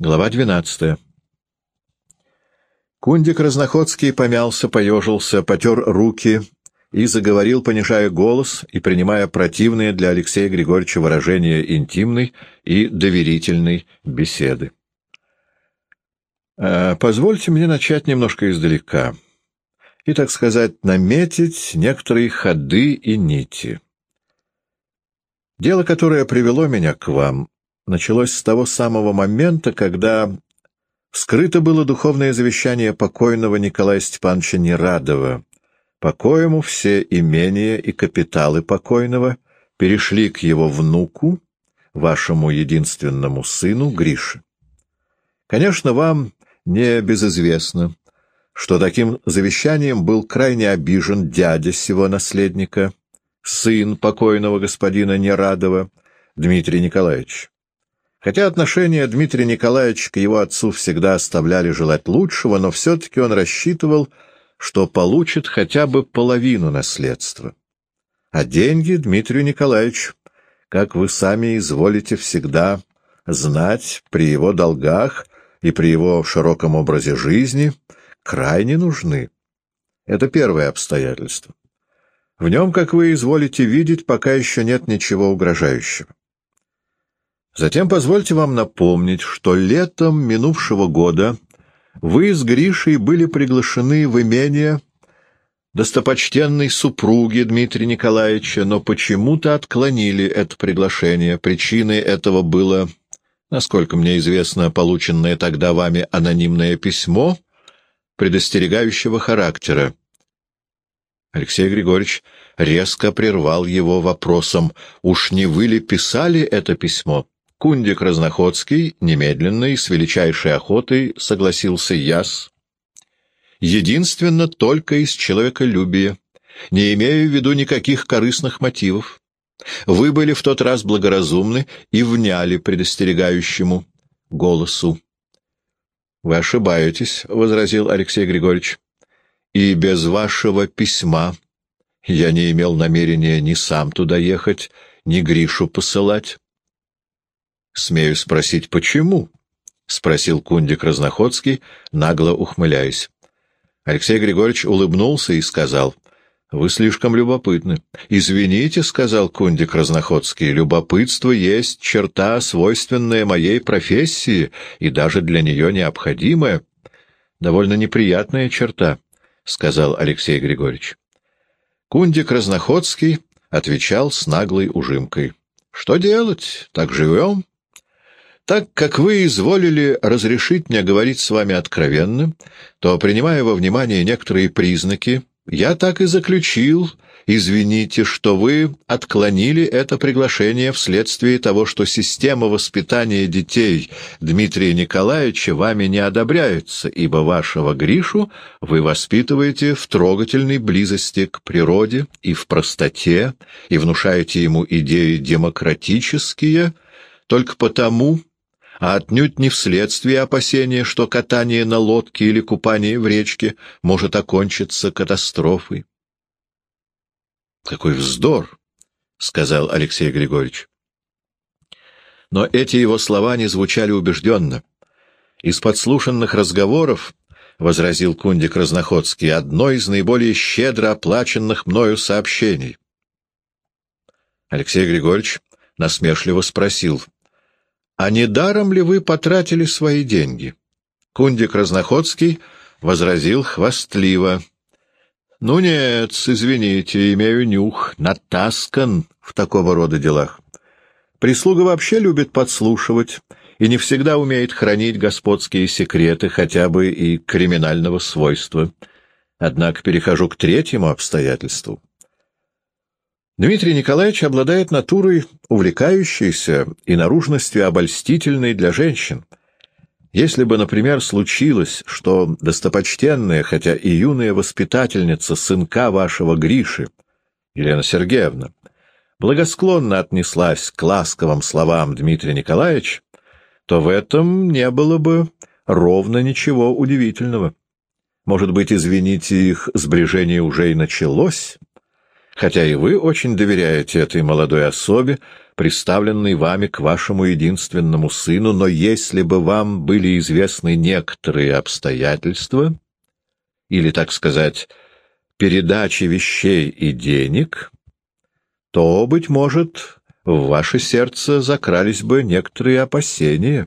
Глава двенадцатая. Кундик Разноходский помялся, поежился, потер руки и заговорил, понижая голос и принимая противные для Алексея Григорьевича выражения интимной и доверительной беседы. «Э, «Позвольте мне начать немножко издалека и, так сказать, наметить некоторые ходы и нити. Дело, которое привело меня к вам, началось с того самого момента, когда вскрыто было духовное завещание покойного Николая Степановича Нерадова, по коему все имения и капиталы покойного перешли к его внуку, вашему единственному сыну Грише. Конечно, вам не безызвестно, что таким завещанием был крайне обижен дядя сего наследника, сын покойного господина Нерадова, Дмитрий Николаевич. Хотя отношения Дмитрия Николаевича к его отцу всегда оставляли желать лучшего, но все-таки он рассчитывал, что получит хотя бы половину наследства. А деньги Дмитрию Николаевичу, как вы сами изволите всегда знать, при его долгах и при его широком образе жизни крайне нужны. Это первое обстоятельство. В нем, как вы изволите видеть, пока еще нет ничего угрожающего. Затем позвольте вам напомнить, что летом минувшего года вы с Гришей были приглашены в имение достопочтенной супруги Дмитрия Николаевича, но почему-то отклонили это приглашение. Причиной этого было, насколько мне известно, полученное тогда вами анонимное письмо предостерегающего характера. Алексей Григорьевич резко прервал его вопросом, «Уж не вы ли писали это письмо?» Кундик Разноходский немедленно с величайшей охотой согласился яс. Единственно только из человеколюбия, не имея в виду никаких корыстных мотивов. Вы были в тот раз благоразумны и вняли предостерегающему голосу. — Вы ошибаетесь, — возразил Алексей Григорьевич. — И без вашего письма я не имел намерения ни сам туда ехать, ни Гришу посылать. «Смею спросить, почему?» — спросил Кундик Разноходский, нагло ухмыляясь. Алексей Григорьевич улыбнулся и сказал, «Вы слишком любопытны». «Извините», — сказал Кундик Разноходский, — «любопытство есть черта, свойственная моей профессии и даже для нее необходимая». «Довольно неприятная черта», — сказал Алексей Григорьевич. Кундик Разноходский отвечал с наглой ужимкой. «Что делать? Так живем?» Так как вы изволили разрешить мне говорить с вами откровенно, то, принимая во внимание некоторые признаки, я так и заключил, извините, что вы отклонили это приглашение вследствие того, что система воспитания детей Дмитрия Николаевича вами не одобряется, ибо вашего Гришу вы воспитываете в трогательной близости к природе и в простоте, и внушаете ему идеи демократические, только потому, а отнюдь не вследствие опасения, что катание на лодке или купание в речке может окончиться катастрофой. «Какой вздор!» — сказал Алексей Григорьевич. Но эти его слова не звучали убежденно. Из подслушанных разговоров, — возразил Кундик Разноходский, — одно из наиболее щедро оплаченных мною сообщений. Алексей Григорьевич насмешливо спросил — а не даром ли вы потратили свои деньги? Кундик Разноходский возразил хвастливо. Ну нет, извините, имею нюх, натаскан в такого рода делах. Прислуга вообще любит подслушивать и не всегда умеет хранить господские секреты, хотя бы и криминального свойства. Однако перехожу к третьему обстоятельству. Дмитрий Николаевич обладает натурой увлекающейся и наружностью обольстительной для женщин. Если бы, например, случилось, что достопочтенная, хотя и юная воспитательница сынка вашего Гриши, Елена Сергеевна, благосклонно отнеслась к ласковым словам Дмитрия Николаевича, то в этом не было бы ровно ничего удивительного. Может быть, извините, их сближение уже и началось, хотя и вы очень доверяете этой молодой особе, приставленный вами к вашему единственному сыну, но если бы вам были известны некоторые обстоятельства, или, так сказать, передачи вещей и денег, то, быть может, в ваше сердце закрались бы некоторые опасения.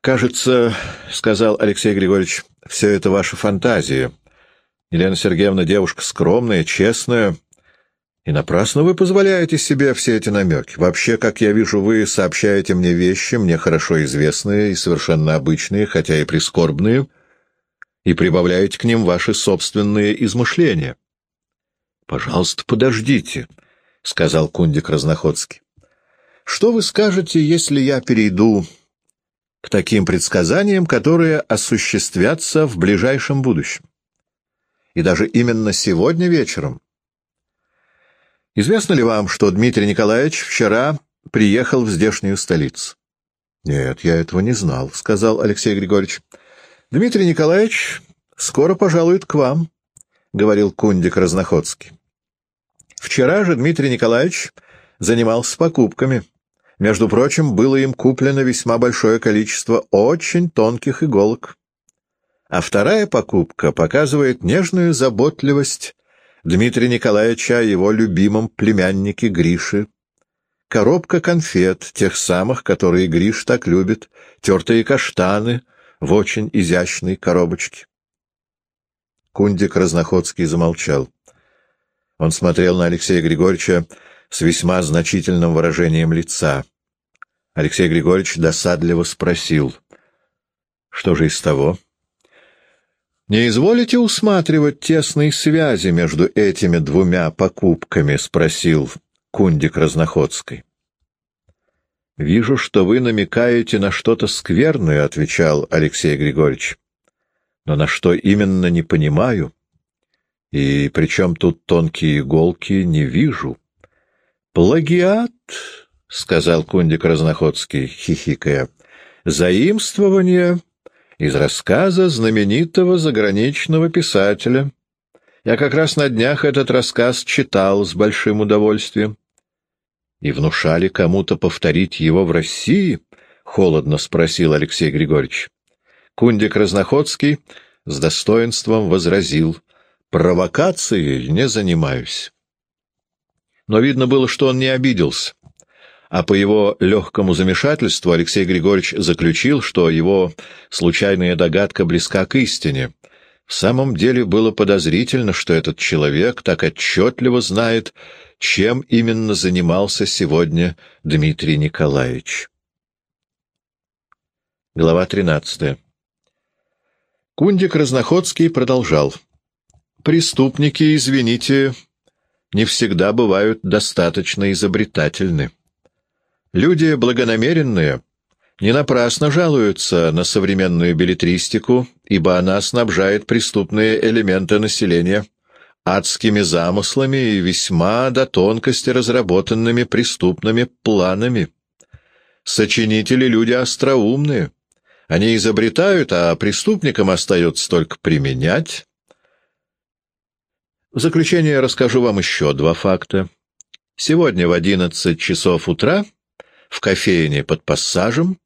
«Кажется, — сказал Алексей Григорьевич, — все это ваша фантазия. Елена Сергеевна девушка скромная, честная, и напрасно вы позволяете себе все эти намеки. Вообще, как я вижу, вы сообщаете мне вещи, мне хорошо известные и совершенно обычные, хотя и прискорбные, и прибавляете к ним ваши собственные измышления. — Пожалуйста, подождите, — сказал Кундик Разноходский. — Что вы скажете, если я перейду к таким предсказаниям, которые осуществятся в ближайшем будущем? И даже именно сегодня вечером — Известно ли вам, что Дмитрий Николаевич вчера приехал в здешнюю столицу? — Нет, я этого не знал, — сказал Алексей Григорьевич. — Дмитрий Николаевич скоро пожалует к вам, — говорил Кундик Разноходский. Вчера же Дмитрий Николаевич занимался покупками. Между прочим, было им куплено весьма большое количество очень тонких иголок. А вторая покупка показывает нежную заботливость Дмитрия Николаевича о его любимом племяннике Грише. Коробка конфет, тех самых, которые Гриш так любит, тертые каштаны в очень изящной коробочке. Кундик Разноходский замолчал. Он смотрел на Алексея Григорьевича с весьма значительным выражением лица. Алексей Григорьевич досадливо спросил, что же из того? «Не изволите усматривать тесные связи между этими двумя покупками?» — спросил Кундик Разноходской. «Вижу, что вы намекаете на что-то скверное», — отвечал Алексей Григорьевич. «Но на что именно не понимаю. И причем тут тонкие иголки не вижу». «Плагиат», — сказал Кундик Разноходский, хихикая, — «заимствование из рассказа знаменитого заграничного писателя. Я как раз на днях этот рассказ читал с большим удовольствием. И внушали кому-то повторить его в России? — холодно спросил Алексей Григорьевич. Кундик Разноходский с достоинством возразил. — Провокацией не занимаюсь. Но видно было, что он не обиделся а по его легкому замешательству Алексей Григорьевич заключил, что его случайная догадка близка к истине. В самом деле было подозрительно, что этот человек так отчетливо знает, чем именно занимался сегодня Дмитрий Николаевич. Глава 13. Кундик Разноходский продолжал. «Преступники, извините, не всегда бывают достаточно изобретательны. Люди благонамеренные не напрасно жалуются на современную билетристику, ибо она снабжает преступные элементы населения адскими замыслами и весьма до тонкости разработанными преступными планами. Сочинители — люди остроумные. Они изобретают, а преступникам остается только применять. В заключение расскажу вам еще два факта. Сегодня в одиннадцать часов утра в кофейне под пассажем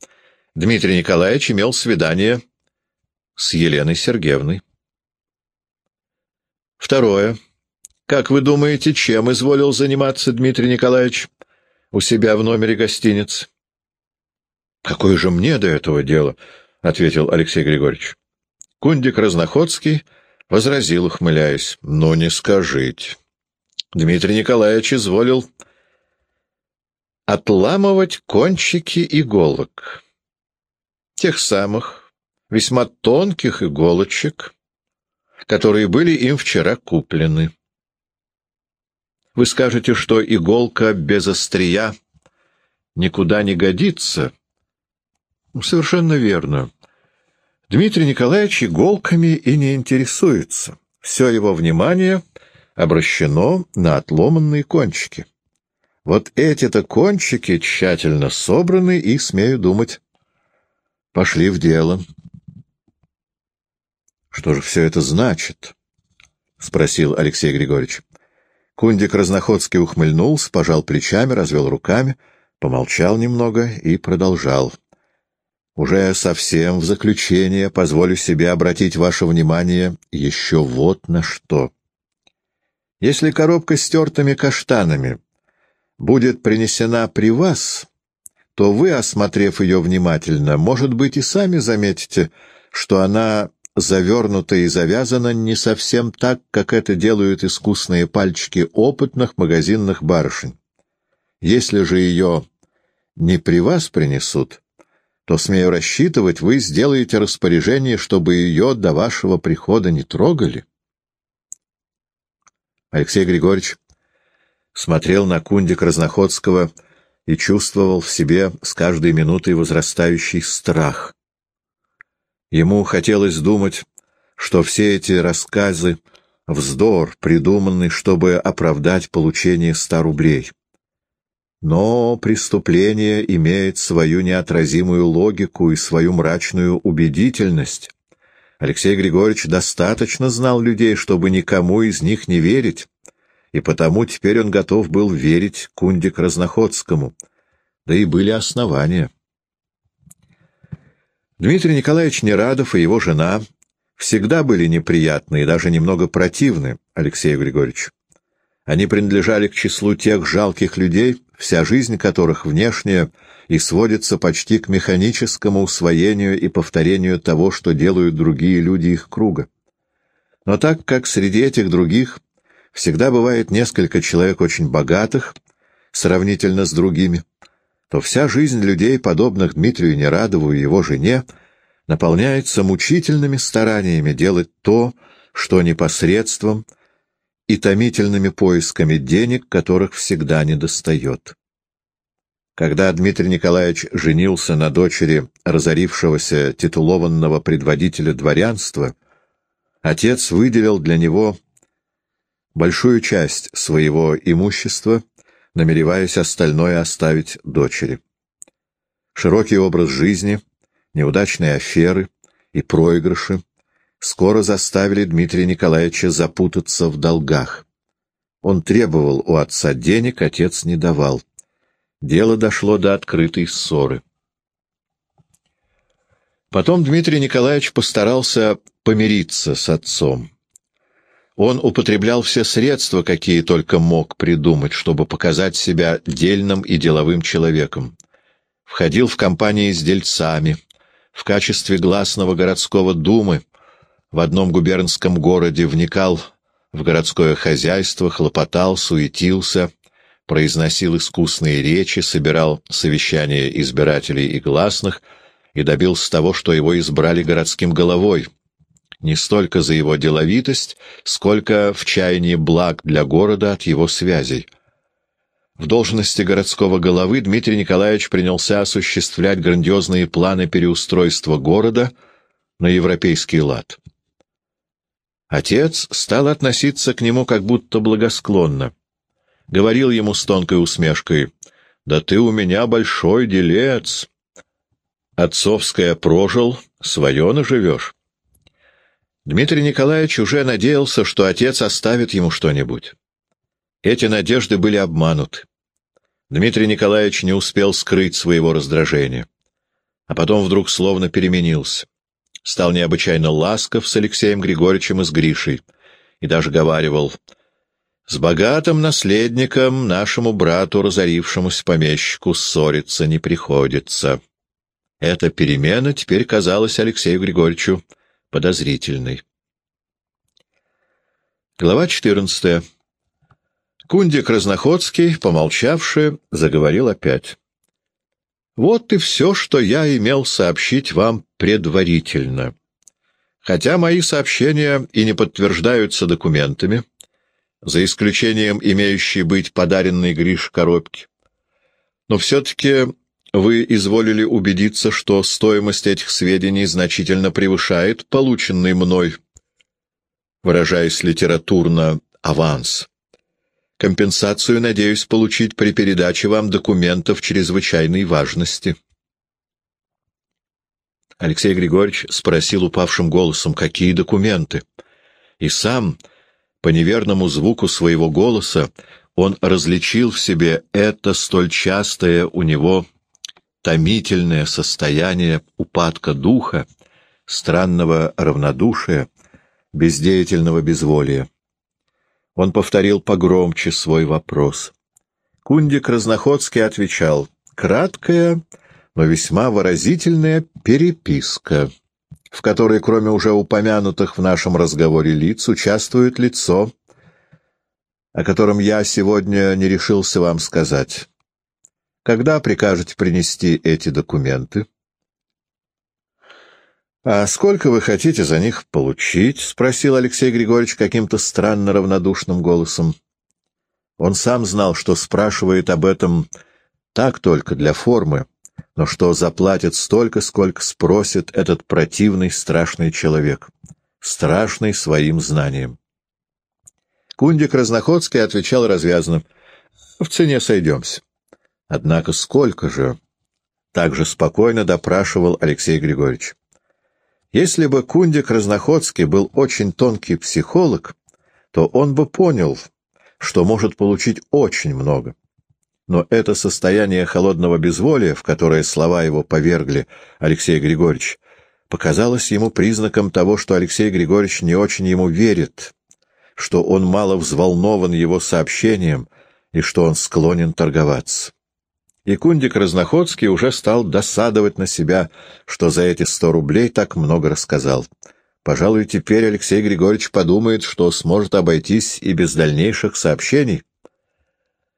Дмитрий Николаевич имел свидание с Еленой Сергеевной. Второе. Как вы думаете, чем изволил заниматься Дмитрий Николаевич у себя в номере гостиницы? — Какое же мне до этого дело? — ответил Алексей Григорьевич. Кундик Разноходский возразил, ухмыляясь. — Ну, не скажите. Дмитрий Николаевич изволил отламывать кончики иголок. Тех самых, весьма тонких иголочек, которые были им вчера куплены. Вы скажете, что иголка без острия никуда не годится. Совершенно верно. Дмитрий Николаевич иголками и не интересуется. Все его внимание обращено на отломанные кончики. Вот эти-то кончики тщательно собраны и, смею думать, пошли в дело. — Что же все это значит? — спросил Алексей Григорьевич. Кундик Разноходский ухмыльнулся, пожал плечами, развел руками, помолчал немного и продолжал. Уже совсем в заключение позволю себе обратить ваше внимание еще вот на что. Если коробка с тертыми каштанами будет принесена при вас, то вы, осмотрев ее внимательно, может быть, и сами заметите, что она завернута и завязана не совсем так, как это делают искусные пальчики опытных магазинных барышень. Если же ее не при вас принесут, то, смею рассчитывать, вы сделаете распоряжение, чтобы ее до вашего прихода не трогали. Алексей Григорьевич смотрел на кундик Разноходского и чувствовал в себе с каждой минутой возрастающий страх. Ему хотелось думать, что все эти рассказы — вздор, придуманный, чтобы оправдать получение ста рублей. Но преступление имеет свою неотразимую логику и свою мрачную убедительность. Алексей Григорьевич достаточно знал людей, чтобы никому из них не верить, и потому теперь он готов был верить Кундик Разноходскому. Да и были основания. Дмитрий Николаевич Нерадов и его жена всегда были неприятны и даже немного противны Алексею Григорьевичу. Они принадлежали к числу тех жалких людей, вся жизнь которых внешняя и сводится почти к механическому усвоению и повторению того, что делают другие люди их круга. Но так как среди этих других всегда бывает несколько человек очень богатых, сравнительно с другими, то вся жизнь людей, подобных Дмитрию Нерадову и его жене, наполняется мучительными стараниями делать то, что непосредством – и томительными поисками денег, которых всегда недостает. Когда Дмитрий Николаевич женился на дочери разорившегося титулованного предводителя дворянства, отец выделил для него большую часть своего имущества, намереваясь остальное оставить дочери. Широкий образ жизни, неудачные аферы и проигрыши скоро заставили Дмитрия Николаевича запутаться в долгах. Он требовал у отца денег, отец не давал. Дело дошло до открытой ссоры. Потом Дмитрий Николаевич постарался помириться с отцом. Он употреблял все средства, какие только мог придумать, чтобы показать себя дельным и деловым человеком. Входил в компании с дельцами, в качестве гласного городского думы, в одном губернском городе, вникал в городское хозяйство, хлопотал, суетился, произносил искусные речи, собирал совещания избирателей и гласных и добился того, что его избрали городским головой, не столько за его деловитость, сколько в чаянии благ для города от его связей. В должности городского головы Дмитрий Николаевич принялся осуществлять грандиозные планы переустройства города на европейский лад. Отец стал относиться к нему как будто благосклонно. Говорил ему с тонкой усмешкой, «Да ты у меня большой делец. Отцовское прожил, свое наживешь». Дмитрий Николаевич уже надеялся, что отец оставит ему что-нибудь. Эти надежды были обмануты. Дмитрий Николаевич не успел скрыть своего раздражения. А потом вдруг словно переменился стал необычайно ласков с Алексеем Григорьевичем и с Гришей, и даже говаривал, «С богатым наследником нашему брату, разорившемуся помещику, ссориться не приходится». Эта перемена теперь казалась Алексею Григорьевичу подозрительной. Глава 14. Кундик Разноходский, помолчавший, заговорил опять. Вот и все, что я имел сообщить вам предварительно. Хотя мои сообщения и не подтверждаются документами, за исключением имеющей быть подаренной Гриш коробки, но все-таки вы изволили убедиться, что стоимость этих сведений значительно превышает полученный мной, выражаясь литературно, аванс. Компенсацию надеюсь получить при передаче вам документов чрезвычайной важности. Алексей Григорьевич спросил упавшим голосом, какие документы, и сам, По неверному звуку своего голоса он различил в себе это столь частое у него томительное состояние упадка духа, странного равнодушия, бездеятельного безволия. Он повторил погромче свой вопрос. Кундик Разноходский отвечал «Краткая, но весьма выразительная переписка» в которой, кроме уже упомянутых в нашем разговоре лиц, участвует лицо, о котором я сегодня не решился вам сказать. Когда прикажете принести эти документы? — А сколько вы хотите за них получить? — спросил Алексей Григорьевич каким-то странно равнодушным голосом. Он сам знал, что спрашивает об этом так только для формы, но что заплатит столько, сколько спросит этот противный страшный человек, страшный своим знанием. Кундик Разноходский отвечал развязно, «В цене сойдемся». Однако сколько же? Также спокойно допрашивал Алексей Григорьевич. Если бы Кундик Разноходский был очень тонкий психолог, то он бы понял, что может получить очень много но это состояние холодного безволия, в которое слова его повергли Алексей Григорьевич, показалось ему признаком того, что Алексей Григорьевич не очень ему верит, что он мало взволнован его сообщением и что он склонен торговаться. И Кундик Разноходский уже стал досадовать на себя, что за эти сто рублей так много рассказал. Пожалуй, теперь Алексей Григорьевич подумает, что сможет обойтись и без дальнейших сообщений.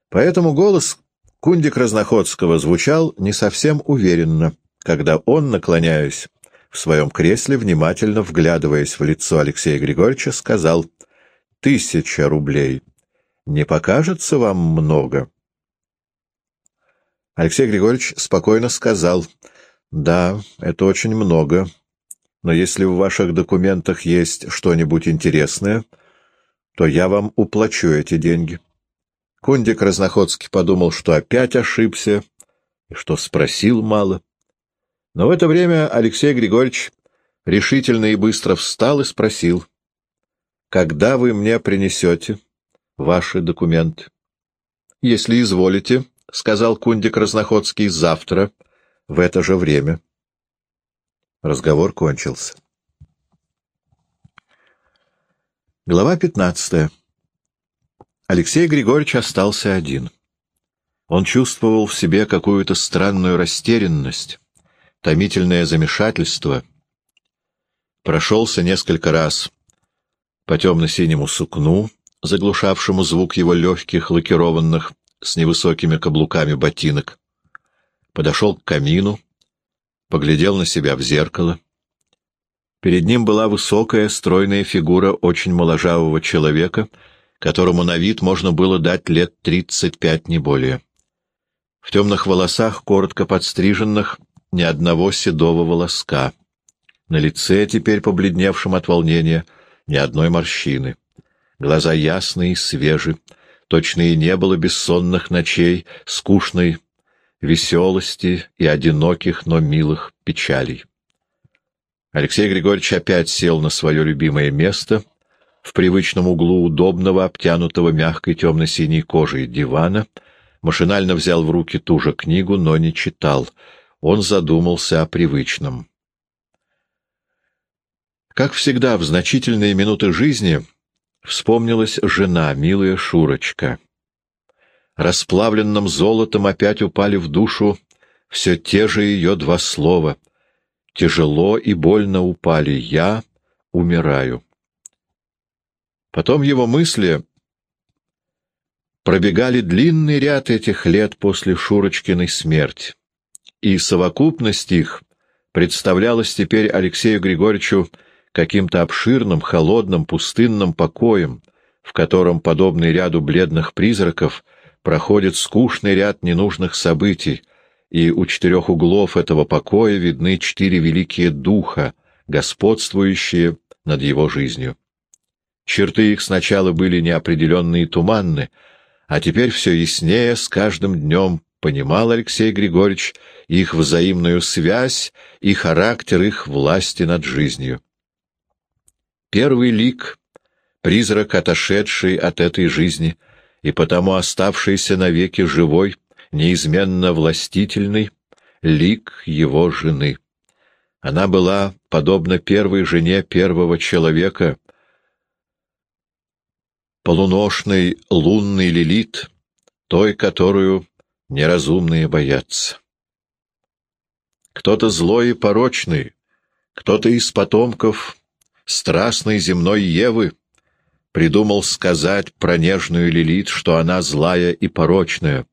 Поэтому голос Кундик Разноходского звучал не совсем уверенно, когда он, наклоняясь в своем кресле, внимательно вглядываясь в лицо Алексея Григорьевича, сказал «Тысяча рублей. Не покажется вам много?» Алексей Григорьевич спокойно сказал «Да, это очень много, но если в ваших документах есть что-нибудь интересное, то я вам уплачу эти деньги». Кундик Разноходский подумал, что опять ошибся и что спросил мало. Но в это время Алексей Григорьевич решительно и быстро встал и спросил, «Когда вы мне принесете ваши документы?» «Если изволите», — сказал Кундик Разноходский, — «завтра, в это же время». Разговор кончился. Глава пятнадцатая Алексей Григорьевич остался один. Он чувствовал в себе какую-то странную растерянность, томительное замешательство. Прошелся несколько раз по темно-синему сукну, заглушавшему звук его легких, лакированных, с невысокими каблуками ботинок. Подошел к камину, поглядел на себя в зеркало. Перед ним была высокая, стройная фигура очень моложавого человека — которому на вид можно было дать лет тридцать пять, не более. В темных волосах, коротко подстриженных, ни одного седого волоска. На лице, теперь побледневшем от волнения, ни одной морщины. Глаза ясные и свежи, точно и не было бессонных ночей, скучной веселости и одиноких, но милых печалей. Алексей Григорьевич опять сел на свое любимое место — в привычном углу удобного, обтянутого мягкой темно-синей кожей дивана, машинально взял в руки ту же книгу, но не читал. Он задумался о привычном. Как всегда, в значительные минуты жизни вспомнилась жена, милая Шурочка. Расплавленным золотом опять упали в душу все те же ее два слова. Тяжело и больно упали «Я умираю». Потом его мысли пробегали длинный ряд этих лет после Шурочкиной смерти, и совокупность их представлялась теперь Алексею Григорьевичу каким-то обширным, холодным, пустынным покоем, в котором, подобный ряду бледных призраков, проходит скучный ряд ненужных событий, и у четырех углов этого покоя видны четыре великие духа, господствующие над его жизнью. Черты их сначала были неопределенные и туманны, а теперь все яснее с каждым днем понимал Алексей Григорьевич их взаимную связь и характер их власти над жизнью. Первый лик призрак, отошедший от этой жизни и потому оставшийся навеки живой, неизменно властительный, лик его жены. Она была подобна первой жене первого человека, полуношный лунный лилит, той, которую неразумные боятся. Кто-то злой и порочный, кто-то из потомков страстной земной Евы придумал сказать про нежную Лилит, что она злая и порочная,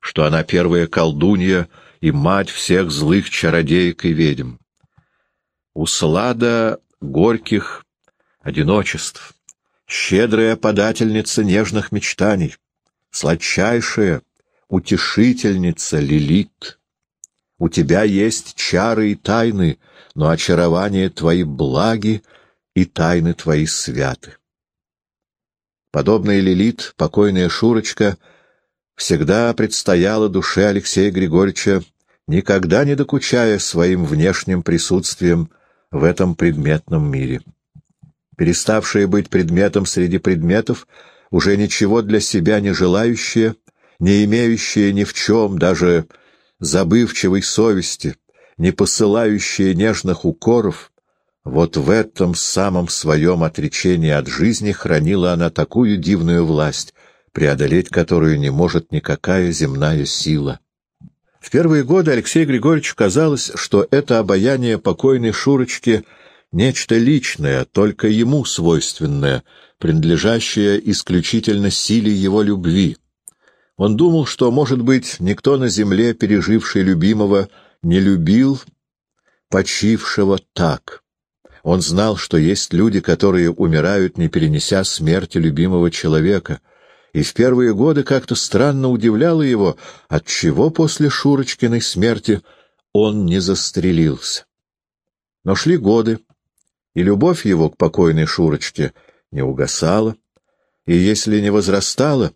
что она первая колдунья и мать всех злых чародеек и ведьм. Услада горьких одиночеств, щедрая подательница нежных мечтаний, сладчайшая утешительница Лилит. У тебя есть чары и тайны, но очарования твои благи и тайны твои святы. Подобная Лилит, покойная Шурочка, всегда предстояла душе Алексея Григорьевича, никогда не докучая своим внешним присутствием в этом предметном мире. Переставшая быть предметом среди предметов, уже ничего для себя не желающая, не имеющая ни в чем, даже забывчивой совести, не посылающая нежных укоров, вот в этом самом своем отречении от жизни хранила она такую дивную власть, преодолеть которую не может никакая земная сила. В первые годы Алексею Григорьевичу казалось, что это обаяние покойной Шурочки — нечто личное, только ему свойственное, принадлежащее исключительно силе его любви. Он думал, что, может быть, никто на земле, переживший любимого, не любил почившего так. Он знал, что есть люди, которые умирают, не перенеся смерти любимого человека, и в первые годы как-то странно удивляло его, отчего после Шурочкиной смерти он не застрелился. Но шли годы, и любовь его к покойной Шурочке не угасала, и если не возрастала,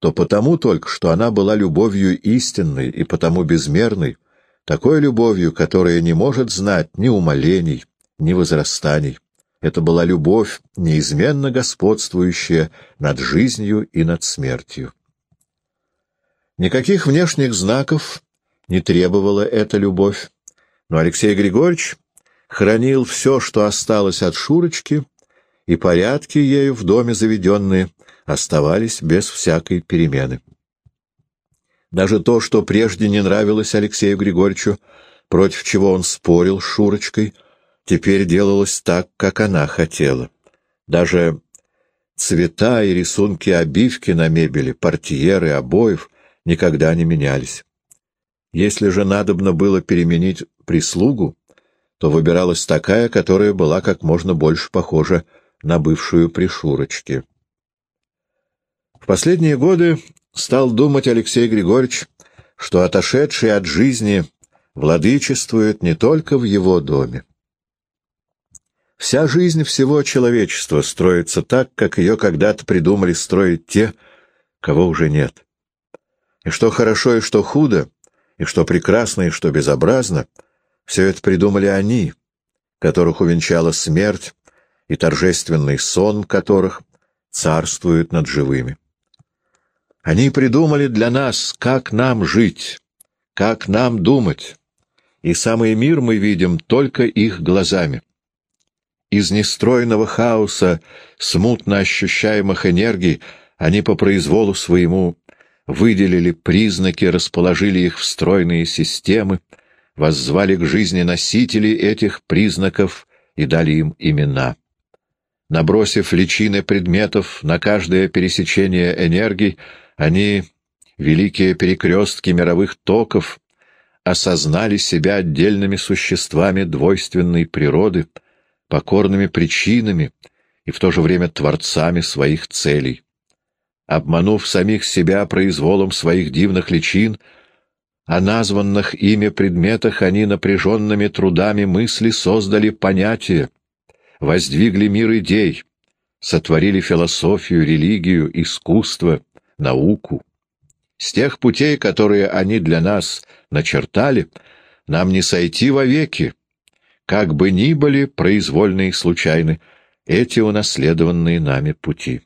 то потому только, что она была любовью истинной и потому безмерной, такой любовью, которая не может знать ни умолений, ни возрастаний. Это была любовь, неизменно господствующая над жизнью и над смертью. Никаких внешних знаков не требовала эта любовь, но Алексей Григорьевич хранил все, что осталось от Шурочки, и порядки ею в доме заведенные оставались без всякой перемены. Даже то, что прежде не нравилось Алексею Григорьевичу, против чего он спорил с Шурочкой, теперь делалось так, как она хотела. Даже цвета и рисунки обивки на мебели, портьеры, обоев никогда не менялись. Если же надобно было переменить прислугу, то выбиралась такая, которая была как можно больше похожа на бывшую при Шурочке. В последние годы стал думать Алексей Григорьевич, что отошедший от жизни владычествует не только в его доме. Вся жизнь всего человечества строится так, как ее когда-то придумали строить те, кого уже нет. И что хорошо, и что худо, и что прекрасно, и что безобразно, все это придумали они, которых увенчала смерть и торжественный сон которых царствует над живыми. Они придумали для нас, как нам жить, как нам думать, и самый мир мы видим только их глазами. Из нестройного хаоса, смутно ощущаемых энергий, они по произволу своему выделили признаки, расположили их в стройные системы, воззвали к жизни носители этих признаков и дали им имена. Набросив личины предметов на каждое пересечение энергий, они, великие перекрестки мировых токов, осознали себя отдельными существами двойственной природы, покорными причинами и в то же время творцами своих целей. Обманув самих себя произволом своих дивных личин, о названных ими предметах они напряженными трудами мысли создали понятие, воздвигли мир идей, сотворили философию, религию, искусство — науку. С тех путей, которые они для нас начертали, нам не сойти вовеки, как бы ни были произвольны и случайны, эти унаследованные нами пути.